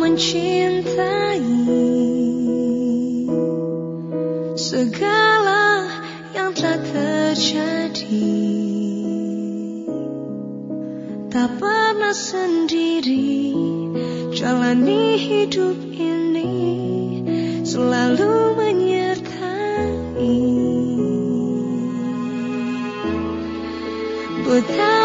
mencintai segala yang telah terjadi. Tak pernah sendiri jalani hidup ini selalu menyertai. Betapa